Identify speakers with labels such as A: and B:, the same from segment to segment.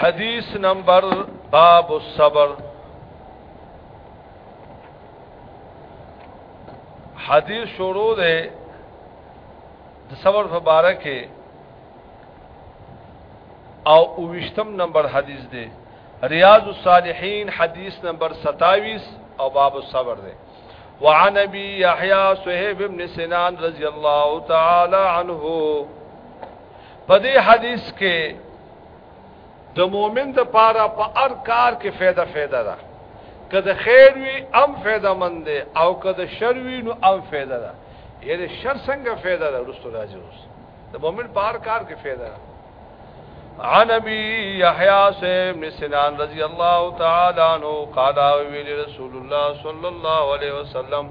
A: حدیث نمبر باب الصبر حدیث شروع ده د صبر مبارک او اوشتم نمبر حدیث ده ریاض الصالحین حدیث نمبر 27 او باب الصبر ده وعن ابي يحيى صهيب بن سنان رضي الله تعالى عنه په دې حدیث کې د مؤمن د پاره په پا هر کار کې فایده فایده ده که د خیر وی ام فایده مند ده او که د شر وی نو ام فایده ده یعنی شر څنګه فایده ده رسول راځي اوس د مؤمن په هر کار کې فایده ده عن ابي يحيى سيم سنان رضي الله تعالى عنه قال ويل رسول الله صلى الله عليه وسلم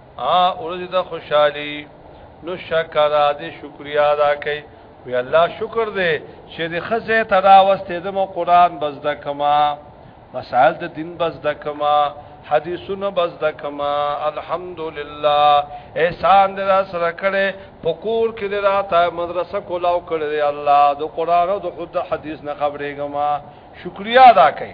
A: ا ورځ د خوشحالي نو شکر دې شکریا ادا کړئ وی الله شکر دې چې دې خزه تراوستې د قرآن بس د کما مسائل د دین بس د کما حدیثونه بس د کما الحمدلله احسان دې را سره کړې پکور کې دې راته مدرسه کولاو کړې الله د قرآن او د خود حدیث نه خبرې ګما شکریا ادا کړئ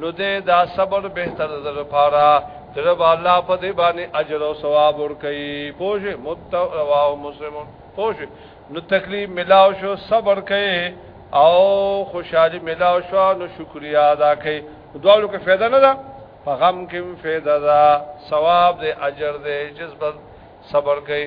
A: نو دې دا صبر بهتر در پاره تر با الله په دې باندې اجر او ثواب ور کوي پوجي متوا او مسلمون پوجي نو تکلیف ملاو شو صبر کوي او خوشحالي ملاو شو نو شکریا ادا کوي دوالو کې فایده نه ده په غم کې فایده ده ثواب دې اجر دې جذب صبر کوي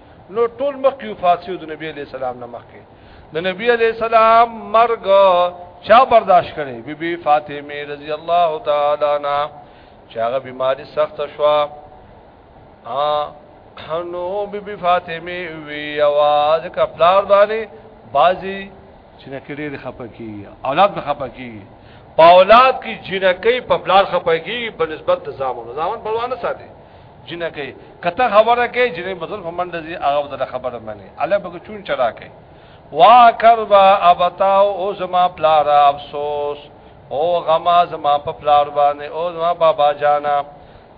A: نو ټول مخکې وفات شو د نبی علی السلام نه مخکې د نبی علی السلام مرګ چا برداشت کړي بی بی فاطمه رضی الله تعالی عنها چې هغه بیماری سخت شو ا نو بی بی فاطمه وی आवाज کا پلار باندې بازي چې نکړي د خپکی اولاد د خپکی په اولاد کې جنکې په پلار خپکی په نسبت د زامن زامن بلوانه ساتي جنکه کته خبره کوي جنې مزل په منډه زی هغه د خبره مني الله به چون چرا کوي وا کربا ابتاو او زما پلار افسوس او غما زما په پلار باندې او زما بابا جانا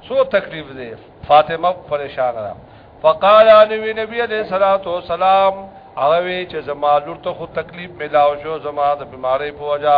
A: سو تکلیف دی فاطمه پریشان را فقال نبی نبی علیہ الصلوۃ والسلام هغه چې زما لور ته خو تکلیف ملاو شو زما د بیماری په وجہ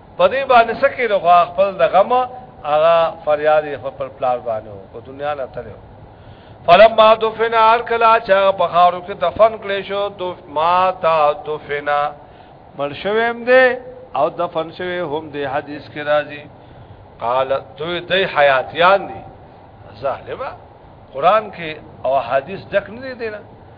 A: په دې باندې سکه د خوا خپل د غم هغه فریاد خپل پلار باندې او دنیا نه تلو فلما دفن هر کلا چا په خارو کې دفن کړې شو د ما تا دفنا مل شوم دې او دفن شوی هم دې حدیث کې راځي قال دوی دې حیاتیان دي ظالما قران کې او حدیث دک نه دي نه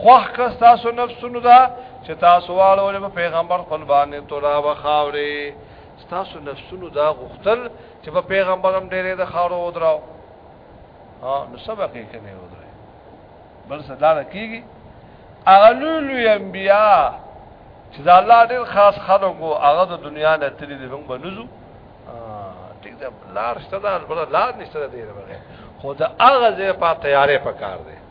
A: خوخ کس تاسو نفسونو دا چې تاسو والو له پیغمبر خپل باندې تولا وخاوري تاسو نفسونو دا غختل چې په پیغمبرم ډېرې د خاورو ودراو ها نو سبق یې کنه ودرای بل صدا کیږي اغلول انبیاء چې دا الله ډېر خاص خلق او هغه د دنیا نه تللی دی موږ بنوزو ټیک دا لار شته دا لار نشته دی خو دا هغه ځای په تیارې پکار دی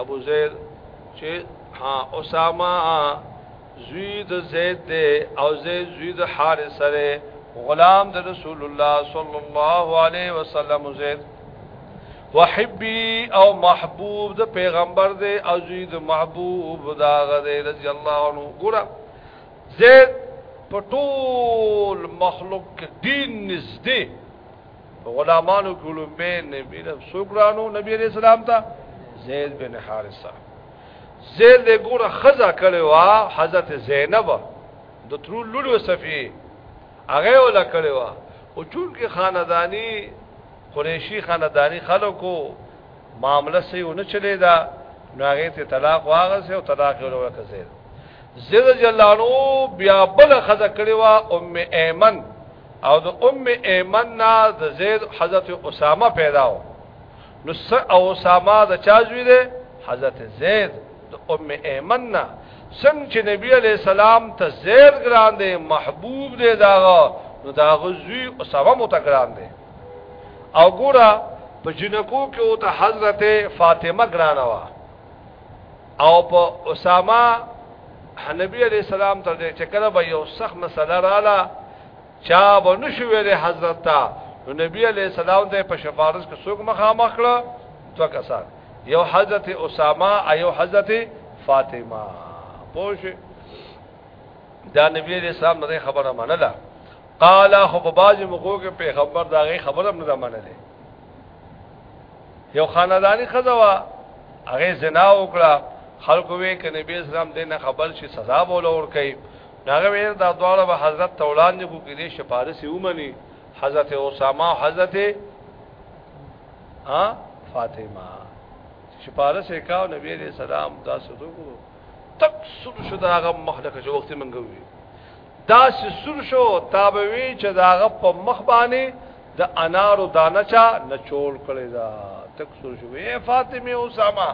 A: ابو زید چې ها اسامه زوی د زید دی او زید زوی د حارث سره غلام د رسول الله صلی الله علیه وسلم زید وحبی او محبوب د پیغمبر دی او زوی د محبوب دا غزه رضی الله عنه ګره زید په ټول مخلوق کې دین نږدې غلامانو کولو به نبی له سوکرانو نبی علیہ السلام ته زید بن حارثه زید له ګوره خزا کړي وا حضرت زینب د ترو لولو صفی هغه ولا کړي وا او چون کې خاندانی قریشی خاندانی خلکو معاملې سې و نه چلے دا نو هغه ته طلاق واغسه او طلاق یې ورکړ زید زید جلانو بیا بل خزا کړي وا ام ایمن او د ام ایمن نه د زید حضرت اسامه پیدا و نو س او اسامه د چا زوی دی حضرت زید د ام ایمن نه څنګه چې نبی علی سلام ته زید ګران دی محبوب دی داغه نو داغه زوی اسامه متګران دی او ګوره په جنکو کې او ته حضرت فاطمه ګرانه وا او په اسامه نبی علیہ السلام تر دې چې کله به یو سخت مسله رااله چا به نشو ویلې حضرت تا نو نبی علیہ السلام ته په شفارس کې څوک مخامخ کړه تو کسان یو حضرت اسامه ایو حضرت فاطمه پوش دا نبی علیہ السلام نه خبره منله قال خو په باج مخو کې پیغمبر دا غي خبره نه منله یو خاندانی خزوا هغه زنا وکړه خلکو وی ک نبی اسلام دې نه خبر شي سزا بوله ور کوي هغه وی دا دواړه به حضرت تولان دي کو کې دې شپارسي ومني حضرت اسامه حضرت ها فاطمه شپارسه کاو نبی عليه السلام دا سدو تک سود شو دا غم مخلق چې وخت منګوي داسې سور شو تا به وی چې داغه په مخ باندې د انارو دانه چا نچول کړی دا تک سور شو اے فاطمه اسامه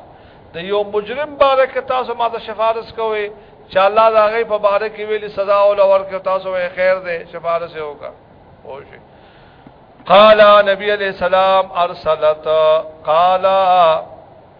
A: د یو مجرم باره کې تاسو ما ته شفارس کوئ چې الله دا غي په باره کې ویلي سزا او لور کې تاسو یې خیر دی شفارس یې وکړه او شي قال نبی علیہ السلام ارسلت قال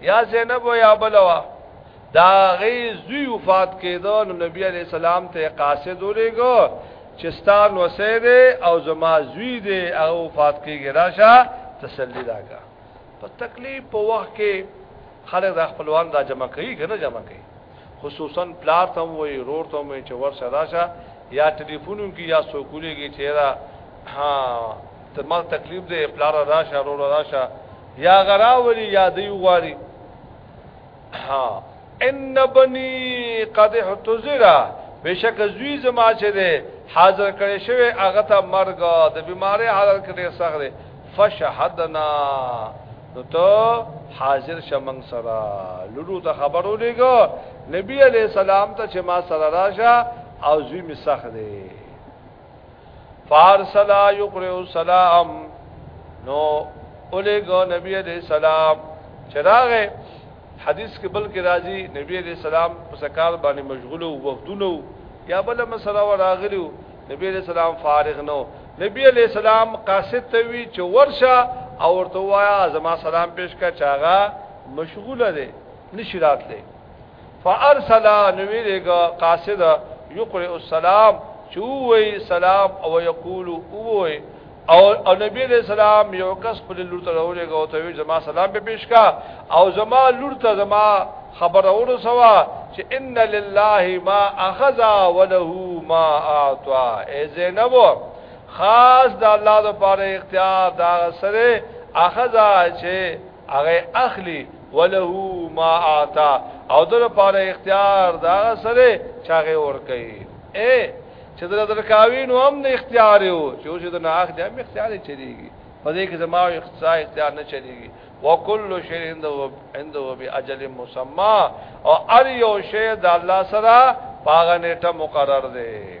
A: یا زینب و یا بلوا دا غي زوی وفات کېدو نو نبی علی السلام ته قاصد ولېګو چې ستان وسه دې او زما زوی دې هغه وفات کېږي راشه تسلی راکا په تکلیف په وخت کې خلک د خپلوان را جمع کوي کنه جمع کوي خصوصا پلار ته وي رور ته وي چې ور سره راشه یا ټلیفونو کې یا سوکولېږي چې را ها ته ما تکلیف دې پلار راشه رور راشه یا غراولی یا دی غواری ها ان بنی قد احتزرا بشک زوی زما چې ده حاضر کړي شوی هغه ته مرګ د بیماری حاضر کړي سغره فشهدنا نو ته حاضر شمن سره لورو ته خبرو لګو نبی علی سلام ته چې ما سره راشه او زوی می سخره فارسلا یقرئ السلام نو اولګو نبی علیہ السلام چراغه حدیث کې بلکې راځي نبی علیہ السلام په سکار باندې مشغول او وختونو یا بل مسله وراغلی نبی علیہ السلام فارغ نو نبی علیہ السلام قاصد ته وی چې ورشه او ورته وایا زما سلام پیش کا چاغه مشغوله ده نشی راتله فارسل نویلګه قاصد یقرئ السلام چوي سلام او یقول اووي او او نبی علیہ السلام یو کس په لور ته راولې غو ته زما سلام به پیش کا او زما لور ته زما خبر اورو سوا چې ان لله ما اخذ وله ما اعطى اے زینب خاص د الله لپاره اختیار دا سره اخذ چې هغه اخلي وله ما اعطا او د لپاره اختیار دا سره چاغه ور کوي اے چې د درکاوی نو هم نه اختیار یو چې اوس د نه اخلي هم اختیار چلیږي په دې کې زما او اختصار اختیار نه چلیږي وکل شی عنده عنده باجل مسمى او ار یو شی د الله سره پاغه نیټه مقرر دی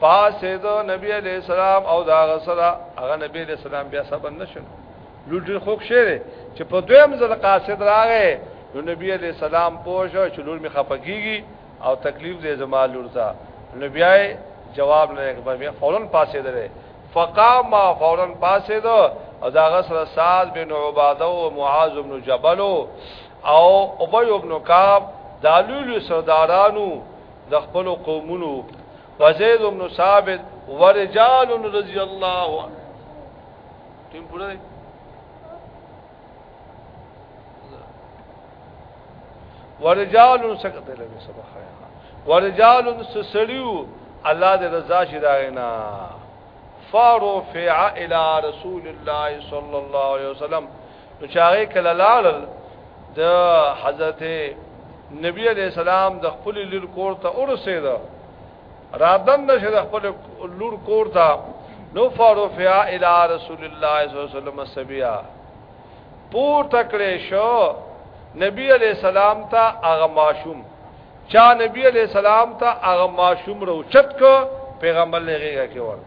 A: پاسید نبی علیہ السلام او دا غسرا هغه نبی علیہ السلام بیا صبر نشن لوټ خوک شعر چې په دویم ځل قاصد راغې نو نبی علیہ السلام پوښو چې لور می خفقیږي او تکلیف دې زما لور ته نو بیا جواب نه کړم بیا فورا پاسې درې فقام ما فورا پاسې دو او دا غسر سعد بن عباده او معاذ بن جبل او ابي بن كعب دالول سردارانو د خپل قومونو وزید بن ثابت ورجال رضی الله عنه تم پوره ورجال سکته لوي سبحان ورجال سسړیو الله دې رضا شي داغینا فرفع الى رسول الله صلى الله عليه وسلم نو چاغه کله لاړل د حضرت نبی علیہ السلام د خپل لور کور ته ورسېد رادن نشه د خپل لور کور ته نو فرفع الى رسول الله صلی الله علیه وسلم سبیا پور تکړه شو نبی علیہ السلام ته هغه ماشوم چا نبی علیہ السلام ته هغه ماشوم روچت کو پیغمبر لغیږي کې ورک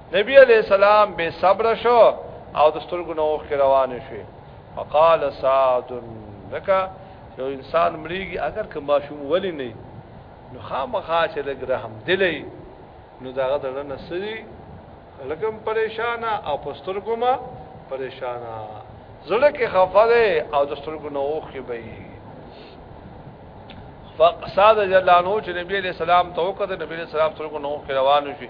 A: نبی علیہ السلام بے صبر شو او د سترګو نو خ روان شي فقال سعد لکه یو انسان مړیږي اگر که ماشوم ولی نه نو خامخا چې لګ رحم دلی نو داغه دلنه سری لګم پریشان او پسترګو ما پریشان زړه کې خفه ده او د سترګو نو خ به فقصاد جلانو چې نبی علیہ السلام توقد نبی علیہ السلام سترګو نو خ روان شي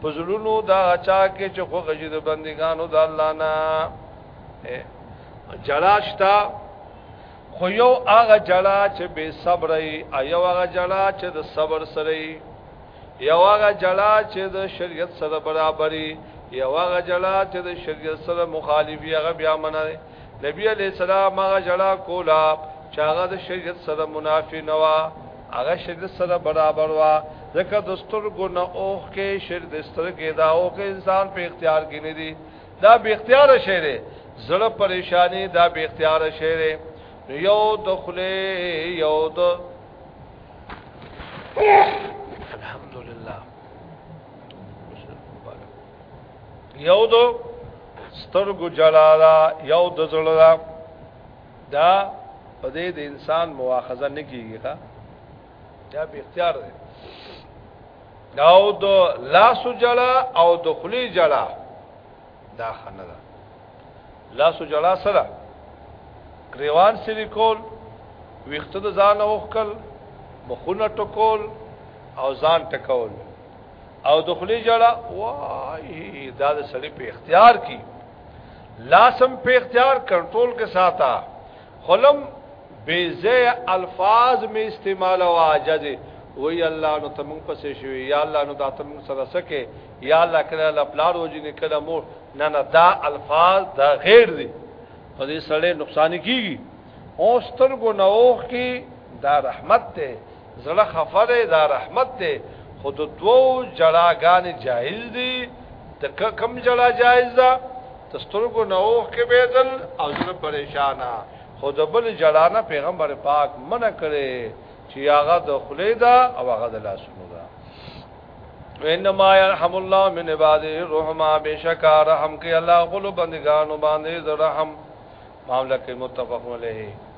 A: په زړونو دا چا کې چې خو غږی د بندګانو د الله نه جلاشتا خو یو هغه جلا چې به صبر ای یو هغه جلا چې د صبر سره ای یو هغه جلا چې د شریعت سره برابرۍ یو هغه جلا چې د شریعت سره مخالفي هغه بیا منه نبی علیہ السلام هغه جړه کولا چې هغه د شریعت سره منافی نه وا هغه شریعت سره برابر وا ځکه د سترګو نه اوخ کې شر د سترګې دا او کې انسان په اختیار کې نه دی دا به اختیار شي دی زړه پریشانی دا به اختیار شي دی یو دخله یو د الحمدلله یو دو سترګو جلالا یو د زړه دا په دې د انسان مواخذه نه کیږي ښا دا به اختیار دی او د لاس جلا او د خلی جلا دا خنه ده لاس جلا سره گریوان سری کول ویخته د ځان اوخکل مخونه ټکول او ځان ټکول او دخلی جړه وای دا د سړی په اختیار کې لاسم په اختیار کنټرول کې ساته خلم بیزه الفاظ می استعمال او عاجز وی الله نو تم پسې شوی یا الله نو دا تم سره سکه یا الله کله لا پلار وجی نه کله مور نه نه دا الفاظ دا غیر دي په دې سره نقصان کیږي او سترګو نوخ کی دا رحمت ته زړه خفه دی دا رحمت دی خو د دوو جړاګانې جایز دي د کم جړا جایز ده تسترګو نوخ کې بيدل او زړه پریشانا خو د بل جړا نه پیغمبر پاک منع کړي چې هغه د خلې ده او هغه د لاسونو ده وینما يرحم الله من عباده الرحمه بشکا رحم کې الله غلو بندگانو باندې رحم معاملہ کې متفق علیه